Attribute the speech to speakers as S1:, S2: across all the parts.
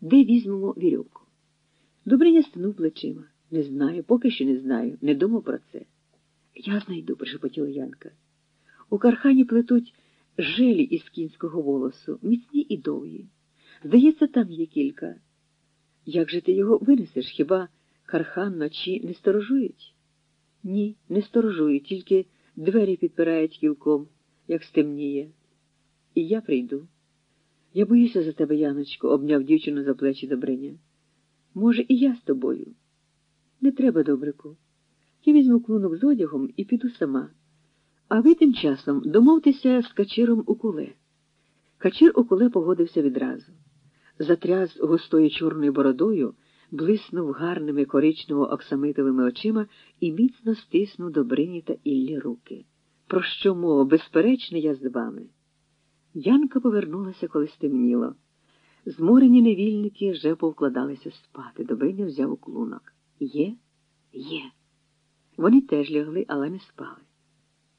S1: де візьмемо вірьовку. Добриня стинув плечима. Не знаю, поки що не знаю, не думав про це. Я знайду, прошепотіла Янка. У кархані плетуть желі із кінського волосу, міцні і довгі. Здається, там є кілька. Як же ти його винесеш? Хіба кархан ночі не сторожують? Ні, не сторожують, тільки двері підпирають кілком, як стемніє. І я прийду. Я боюся за тебе, Яночко, обняв дівчину за плечі Добриня. Може, і я з тобою. Не треба, добрику. Я візьму клунок з одягом і піду сама. А ви тим часом домовтеся з качиром у куле. Качир у куле погодився відразу. Затряс густою чорною бородою, блиснув гарними коричнево оксамитовими очима і міцно стиснув Добрині та Іллі руки. Про що мова? Безперечно, я з вами. Янка повернулася, коли стемніло. Зморені невільники вже повкладалися спати. Добриня взяв клунок. Є? Є. Вони теж лягли, але не спали.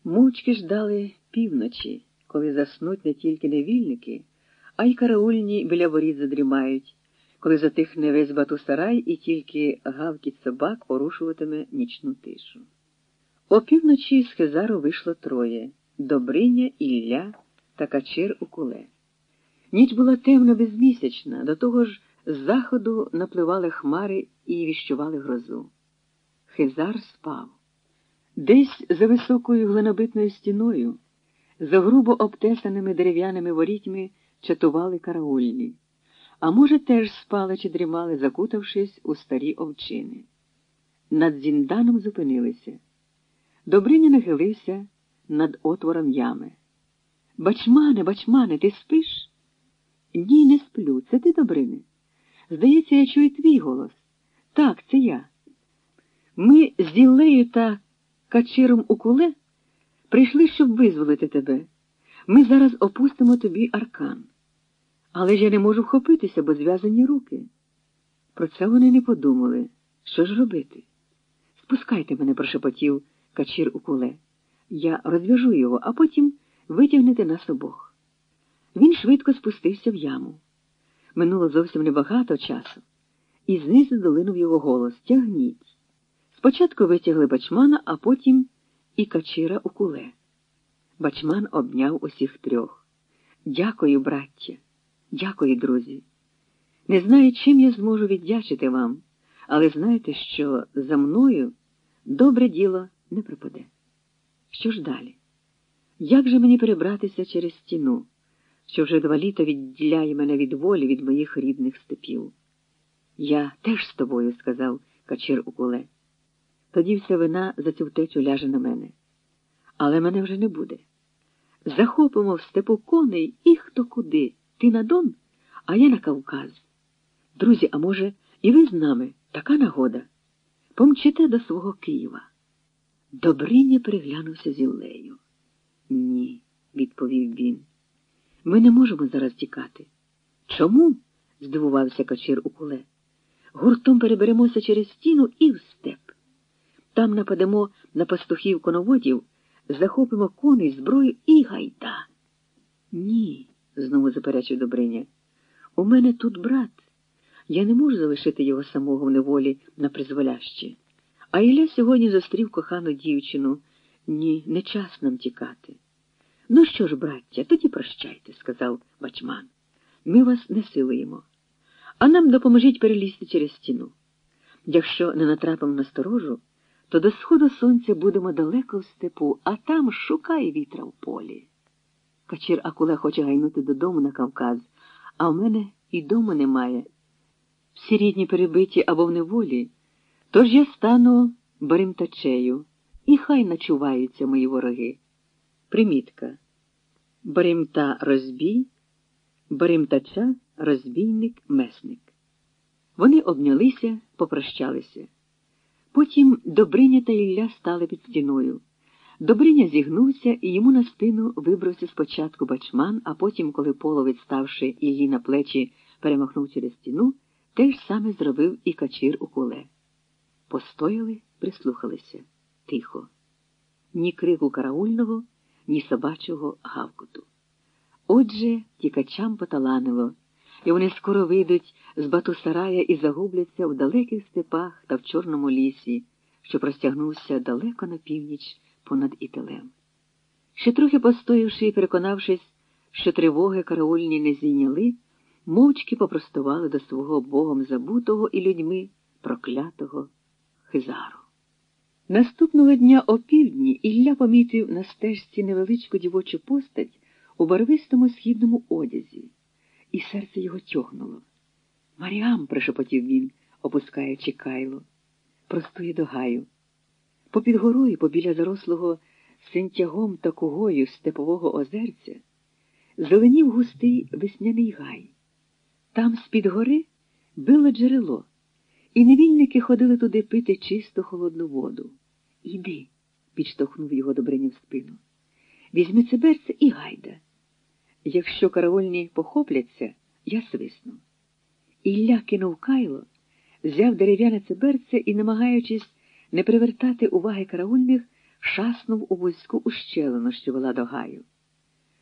S1: Мовчки ждали півночі, коли заснуть не тільки невільники, а й караульні біля воріт задрімають, коли затихне весь батусарай і тільки гавкіт собак порушуватиме нічну тишу. О півночі з Хезару вийшло троє Добриня, Ілля та Качир у куле. Ніч була темно безмісячна, до того ж з заходу напливали хмари і віщували грозу. Хизар спав. Десь за високою глинобитною стіною, за грубо обтесаними дерев'яними ворітьми чатували караульні, а може, теж спали чи дрімали, закутавшись у старі овчини. Над зінданом зупинилися. Добриня нахилився над отвором ями. Бачмане, бачмане, ти спиш? Ні, не сплю. Це ти, Добрине? Здається, я чую твій голос. Так, це я. Ми з Ділею та Качиром у куле прийшли, щоб визволити тебе. Ми зараз опустимо тобі аркан. Але ж я не можу вхопитися, бо зв'язані руки. Про це вони не подумали. Що ж робити? Спускайте мене, прошепотів Качир у куле. Я розв'яжу його, а потім витягнете нас обох. Він швидко спустився в яму. Минуло зовсім небагато часу, і знизу долинув його голос Тягніть. Спочатку витягли бачмана, а потім і качира у куле. Бачман обняв усіх трьох. Дякую, браття, дякую, друзі. Не знаю, чим я зможу віддячити вам, але знайте, що за мною добре діло не пропаде. Що ж далі? Як же мені перебратися через стіну, що вже два літа відділяє мене від волі від моїх рідних степів? Я теж з тобою, сказав Качир у куле. Тоді вся вина за цю втечу ляже на мене. Але мене вже не буде. Захопимо в степу коней і хто куди. Ти на Дон, а я на Кавказ. Друзі, а може, і ви з нами така нагода. Помчите до свого Києва. Добриня переглянувся зі Іллею. Ні, відповів він. Ми не можемо зараз тікати. Чому? здивувався Качир у куле. Гуртом переберемося через стіну і в степ. Там нападемо на пастухів коноводів, захопимо коней, зброю і гайда. Ні, знову заперечив Добриня. У мене тут брат. Я не можу залишити його самого в неволі на призволяще. А Ілля сьогодні зустрів кохану дівчину. Ні, не час нам тікати. Ну що ж, браття, тоді прощайте, сказав бачман. Ми вас не силуємо. А нам допоможіть перелізти через стіну. Якщо не натрапимо на сторожу, то до сходу сонця будемо далеко в степу, а там шукай вітра в полі. Качір Акуле хоче гайнути додому на Кавказ, а в мене і дому немає. Всі рідні перебиті або в неволі, тож я стану баримтачею, і хай начуваються мої вороги. Примітка. Баримта розбій, баримтача розбійник месник. Вони обнялися, попрощалися. Потім Добриня та Ілля стали під стіною. Добриня зігнувся і йому на спину вибрався спочатку бачман, а потім, коли половець, ставши Іллі на плечі, перемахнув через стіну, те ж саме зробив і качир у куле. Постояли, прислухалися тихо. Ні крику караульного, ні собачого гавкоту. Отже, тікачам поталанило, і вони скоро вийдуть з Батусарая і загубляться в далеких степах та в Чорному лісі, що простягнувся далеко на північ понад Італем. Ще трохи постоявши і переконавшись, що тривоги караульні не зійняли, мовчки попростували до свого богом забутого і людьми проклятого Хизару. Наступного дня опівдні Ілля помітив на стежці невеличку дівочу постать у барвистому східному одязі, і серце його тьохнуло. Маріам, прошепотів він, опускаючи кайло, простує до гаю. Попід горою, побіля зарослого синтягом та кугою степового озерця, зеленів густий весняний гай. Там з-під гори било джерело, і невільники ходили туди пити чисту холодну воду. Іди, підштовхнув його Добриня в спину. Візьми циберце і гайда. Якщо каравольні похопляться, я свисну. Ілля кинув кайло, взяв дерев'яне циберце і, намагаючись не привертати уваги караульних, шаснув у вузьку ущелину, що вела до гаю.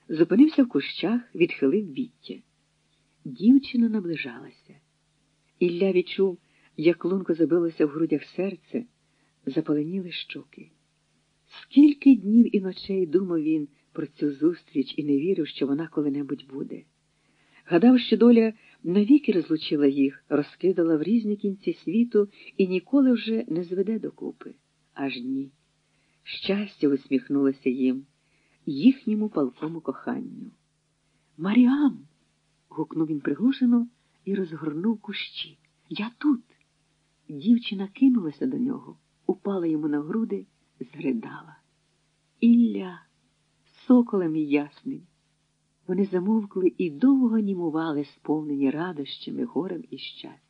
S1: Зупинився в кущах, відхилив віття. Дівчина наближалася. Ілля відчув, як лунко забилося в грудях серце, запаленіли щоки. Скільки днів і ночей думав він про цю зустріч і не вірив, що вона коли-небудь буде. Гадав, що доля навіки розлучила їх, розкидала в різні кінці світу і ніколи вже не зведе докупи. Аж ні. Щастя усміхнулося їм, їхньому палкому коханню. Маріам. гукнув він приглушено і розгорнув кущі. Я тут. Дівчина кинулася до нього, упала йому на груди, зридала. Ілля, соколем ясним. Вони замовкли і довго німували, сповнені радощами, горем і щастям.